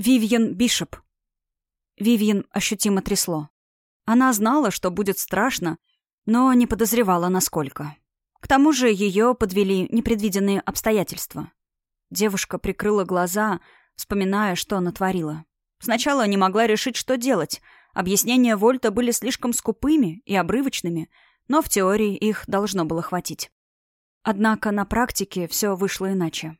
Вивьен Бишоп. Вивьен ощутимо трясло. Она знала, что будет страшно, но не подозревала, насколько. К тому же ее подвели непредвиденные обстоятельства. Девушка прикрыла глаза, вспоминая, что натворила. Сначала не могла решить, что делать. Объяснения Вольта были слишком скупыми и обрывочными, но в теории их должно было хватить. Однако на практике все вышло иначе.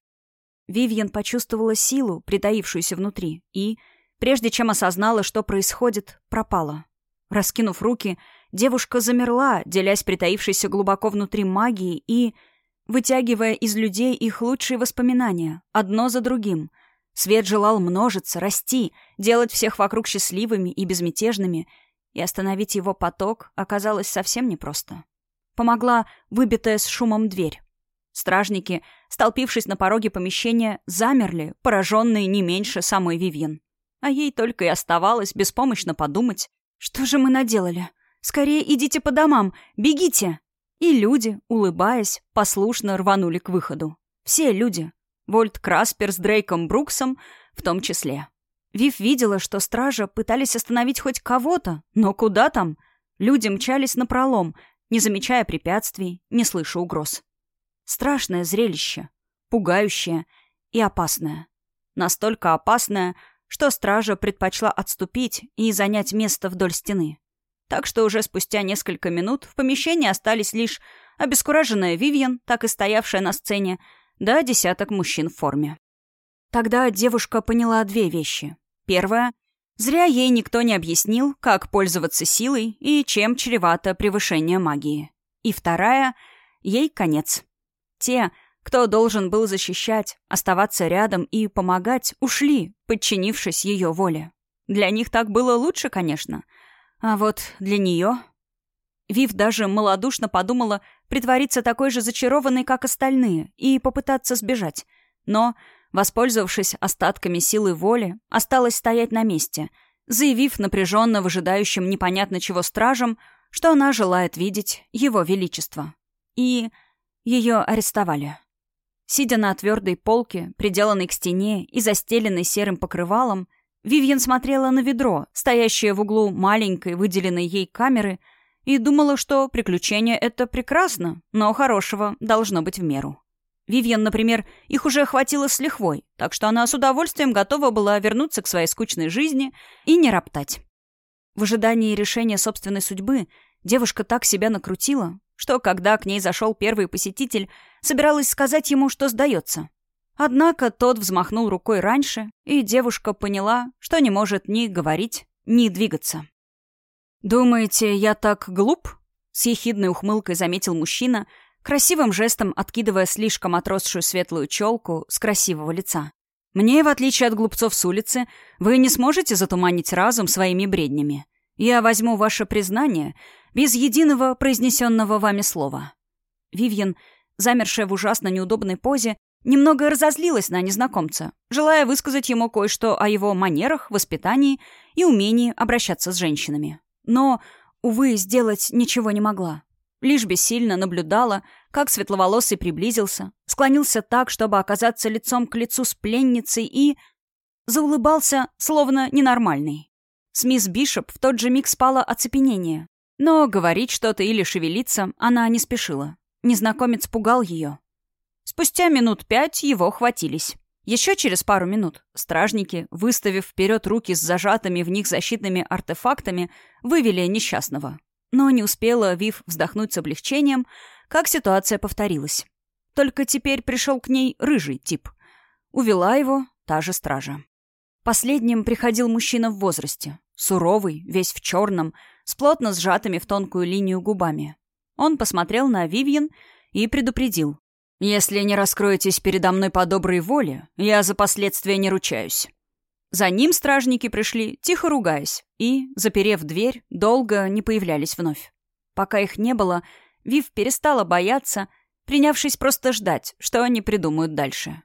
Вивьен почувствовала силу, притаившуюся внутри, и, прежде чем осознала, что происходит, пропала. Раскинув руки, девушка замерла, делясь притаившейся глубоко внутри магией и, вытягивая из людей их лучшие воспоминания, одно за другим. Свет желал множиться, расти, делать всех вокруг счастливыми и безмятежными, и остановить его поток оказалось совсем непросто. Помогла выбитая с шумом дверь. Стражники, столпившись на пороге помещения, замерли, пораженные не меньше самой Вивьен. А ей только и оставалось беспомощно подумать, что же мы наделали? Скорее идите по домам, бегите! И люди, улыбаясь, послушно рванули к выходу. Все люди. Вольт Краспер с Дрейком Бруксом в том числе. Вив видела, что стража пытались остановить хоть кого-то, но куда там? Люди мчались напролом, не замечая препятствий, не слыша угроз. Страшное зрелище, пугающее и опасное. Настолько опасное, что стража предпочла отступить и занять место вдоль стены. Так что уже спустя несколько минут в помещении остались лишь обескураженная Вивьен, так и стоявшая на сцене, да десяток мужчин в форме. Тогда девушка поняла две вещи. Первая — зря ей никто не объяснил, как пользоваться силой и чем чревато превышение магии. И вторая — ей конец. Те, кто должен был защищать, оставаться рядом и помогать, ушли, подчинившись ее воле. Для них так было лучше, конечно. А вот для нее... Вив даже малодушно подумала притвориться такой же зачарованной, как остальные, и попытаться сбежать. Но, воспользовавшись остатками силы воли, осталась стоять на месте, заявив напряженно выжидающим непонятно чего стражам, что она желает видеть его величество. И ее арестовали. Сидя на твердой полке, приделанной к стене и застеленной серым покрывалом, Вивьен смотрела на ведро, стоящее в углу маленькой, выделенной ей камеры, и думала, что приключение — это прекрасно, но хорошего должно быть в меру. Вивьен, например, их уже хватило с лихвой, так что она с удовольствием готова была вернуться к своей скучной жизни и не роптать. В ожидании решения собственной судьбы девушка так себя накрутила, что, когда к ней зашел первый посетитель, собиралась сказать ему, что сдается. Однако тот взмахнул рукой раньше, и девушка поняла, что не может ни говорить, ни двигаться. «Думаете, я так глуп?» — с ехидной ухмылкой заметил мужчина, красивым жестом откидывая слишком отросшую светлую челку с красивого лица. «Мне, в отличие от глупцов с улицы, вы не сможете затуманить разум своими бреднями. Я возьму ваше признание без единого произнесенного вами слова». Вивьен, замершая в ужасно неудобной позе, немного разозлилась на незнакомца, желая высказать ему кое-что о его манерах, воспитании и умении обращаться с женщинами. Но, увы, сделать ничего не могла. Лишь бессильно наблюдала, как светловолосый приблизился, склонился так, чтобы оказаться лицом к лицу с пленницей и... заулыбался, словно ненормальный. С мисс Бишоп в тот же миг спало оцепенение. Но говорить что-то или шевелиться она не спешила. Незнакомец пугал ее. Спустя минут пять его хватились. Еще через пару минут стражники, выставив вперед руки с зажатыми в них защитными артефактами, вывели несчастного. Но не успела Вив вздохнуть с облегчением, как ситуация повторилась. Только теперь пришел к ней рыжий тип. Увела его та же стража. Последним приходил мужчина в возрасте. Суровый, весь в черном, с плотно сжатыми в тонкую линию губами. Он посмотрел на Вивьен и предупредил. «Если не раскроетесь передо мной по доброй воле, я за последствия не ручаюсь». За ним стражники пришли, тихо ругаясь, и, заперев дверь, долго не появлялись вновь. Пока их не было, Вив перестала бояться, принявшись просто ждать, что они придумают дальше.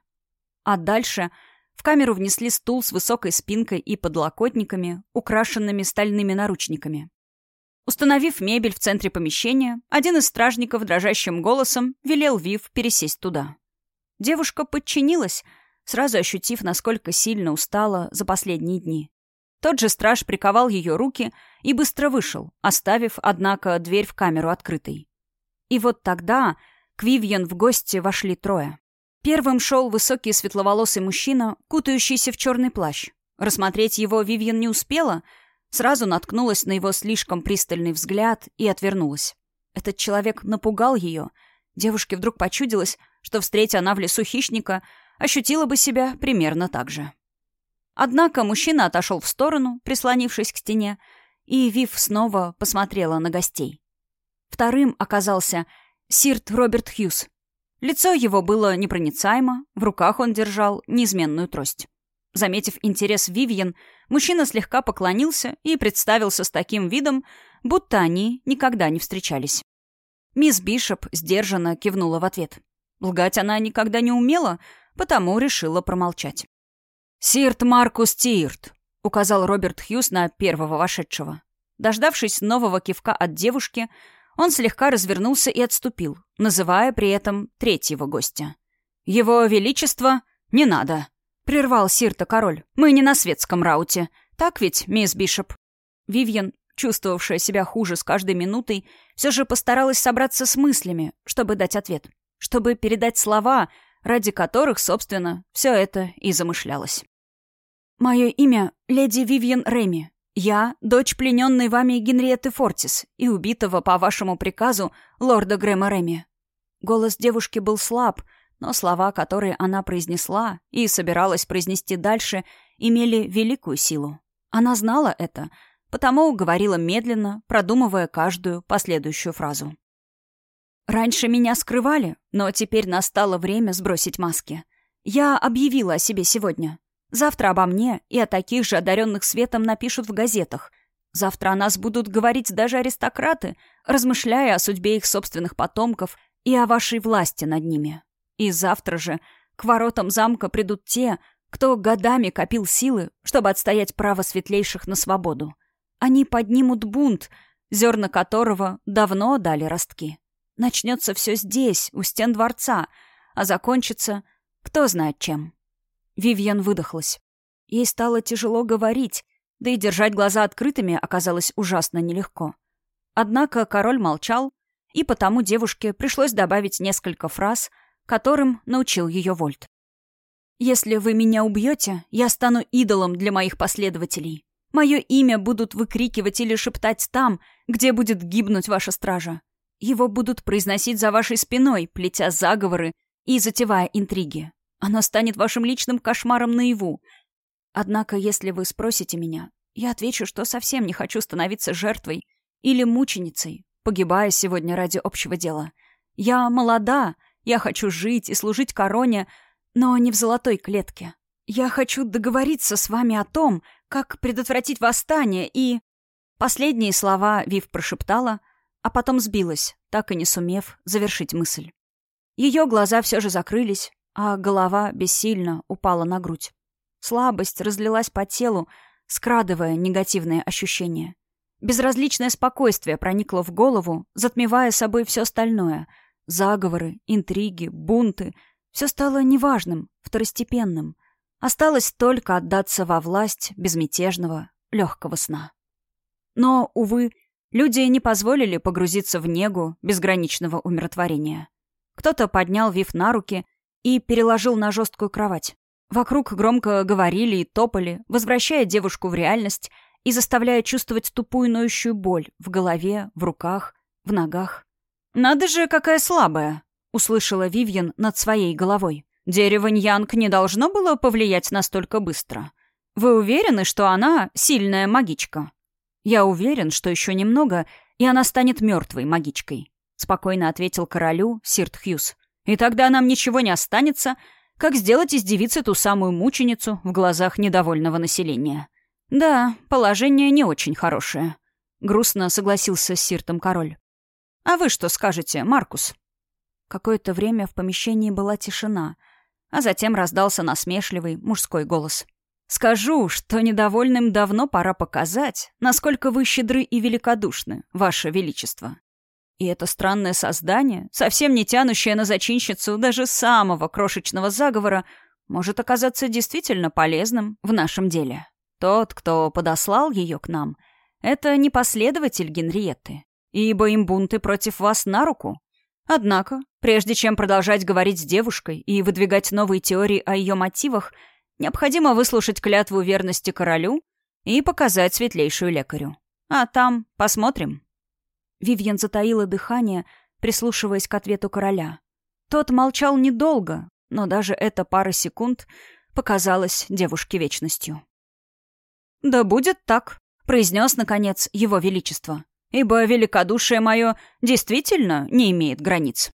А дальше в камеру внесли стул с высокой спинкой и подлокотниками, украшенными стальными наручниками. Установив мебель в центре помещения, один из стражников дрожащим голосом велел Вив пересесть туда. Девушка подчинилась, сразу ощутив, насколько сильно устала за последние дни. Тот же страж приковал ее руки и быстро вышел, оставив, однако, дверь в камеру открытой. И вот тогда к Вивьен в гости вошли трое. Первым шел высокий светловолосый мужчина, кутающийся в черный плащ. Рассмотреть его Вивьен не успела, сразу наткнулась на его слишком пристальный взгляд и отвернулась. Этот человек напугал ее. Девушке вдруг почудилось, что, встретя она в лесу хищника, ощутила бы себя примерно так же. Однако мужчина отошел в сторону, прислонившись к стене, и Вив снова посмотрела на гостей. Вторым оказался Сирт Роберт Хьюз. Лицо его было непроницаемо, в руках он держал неизменную трость. Заметив интерес Вивьен, мужчина слегка поклонился и представился с таким видом, будто они никогда не встречались. Мисс Бишоп сдержанно кивнула в ответ. Лгать она никогда не умела, потому решила промолчать. «Сирт Маркус Тирт», — указал Роберт Хьюз на первого вошедшего. Дождавшись нового кивка от девушки, он слегка развернулся и отступил, называя при этом третьего гостя. «Его Величество не надо», Прервал Сирта король. «Мы не на светском рауте. Так ведь, мисс Бишоп?» Вивьен, чувствовавшая себя хуже с каждой минутой, все же постаралась собраться с мыслями, чтобы дать ответ. Чтобы передать слова, ради которых, собственно, все это и замышлялось. «Мое имя — леди Вивьен Реми. Я — дочь плененной вами Генриетты Фортис и убитого по вашему приказу лорда Грэма Реми». Голос девушки был слаб — но слова, которые она произнесла и собиралась произнести дальше, имели великую силу. Она знала это, потому говорила медленно, продумывая каждую последующую фразу. «Раньше меня скрывали, но теперь настало время сбросить маски. Я объявила о себе сегодня. Завтра обо мне и о таких же одаренных светом напишут в газетах. Завтра о нас будут говорить даже аристократы, размышляя о судьбе их собственных потомков и о вашей власти над ними. И завтра же к воротам замка придут те, кто годами копил силы, чтобы отстоять право светлейших на свободу. Они поднимут бунт, зерна которого давно дали ростки. Начнется все здесь, у стен дворца, а закончится кто знает чем. Вивьен выдохлась. Ей стало тяжело говорить, да и держать глаза открытыми оказалось ужасно нелегко. Однако король молчал, и потому девушке пришлось добавить несколько фраз — которым научил ее Вольт. «Если вы меня убьете, я стану идолом для моих последователей. Мое имя будут выкрикивать или шептать там, где будет гибнуть ваша стража. Его будут произносить за вашей спиной, плетя заговоры и затевая интриги. Оно станет вашим личным кошмаром наяву. Однако, если вы спросите меня, я отвечу, что совсем не хочу становиться жертвой или мученицей, погибая сегодня ради общего дела. Я молода, я хочу жить и служить короне, но не в золотой клетке. Я хочу договориться с вами о том, как предотвратить восстание и...» Последние слова Вив прошептала, а потом сбилась, так и не сумев завершить мысль. Ее глаза все же закрылись, а голова бессильно упала на грудь. Слабость разлилась по телу, скрадывая негативные ощущения. Безразличное спокойствие проникло в голову, затмевая собой все остальное — Заговоры, интриги, бунты — все стало неважным, второстепенным. Осталось только отдаться во власть безмятежного, легкого сна. Но, увы, люди не позволили погрузиться в негу безграничного умиротворения. Кто-то поднял Вив на руки и переложил на жесткую кровать. Вокруг громко говорили и топали, возвращая девушку в реальность и заставляя чувствовать тупую ноющую боль в голове, в руках, в ногах. «Надо же, какая слабая!» — услышала Вивьен над своей головой. «Дерево Ньянг не должно было повлиять настолько быстро. Вы уверены, что она сильная магичка?» «Я уверен, что еще немного, и она станет мертвой магичкой», — спокойно ответил королю Сирт Хьюз. «И тогда нам ничего не останется, как сделать из девицы ту самую мученицу в глазах недовольного населения». «Да, положение не очень хорошее», — грустно согласился с Сиртом король. «А вы что скажете, Маркус?» Какое-то время в помещении была тишина, а затем раздался насмешливый мужской голос. «Скажу, что недовольным давно пора показать, насколько вы щедры и великодушны, ваше величество. И это странное создание, совсем не тянущее на зачинщицу даже самого крошечного заговора, может оказаться действительно полезным в нашем деле. Тот, кто подослал ее к нам, это не последователь Генриетты, ибо им бунты против вас на руку. Однако, прежде чем продолжать говорить с девушкой и выдвигать новые теории о ее мотивах, необходимо выслушать клятву верности королю и показать светлейшую лекарю. А там посмотрим. Вивьен затаила дыхание, прислушиваясь к ответу короля. Тот молчал недолго, но даже эта пара секунд показалась девушке вечностью. «Да будет так», — произнес, наконец, его величество, «ибо великодушие мое действительно не имеет границ».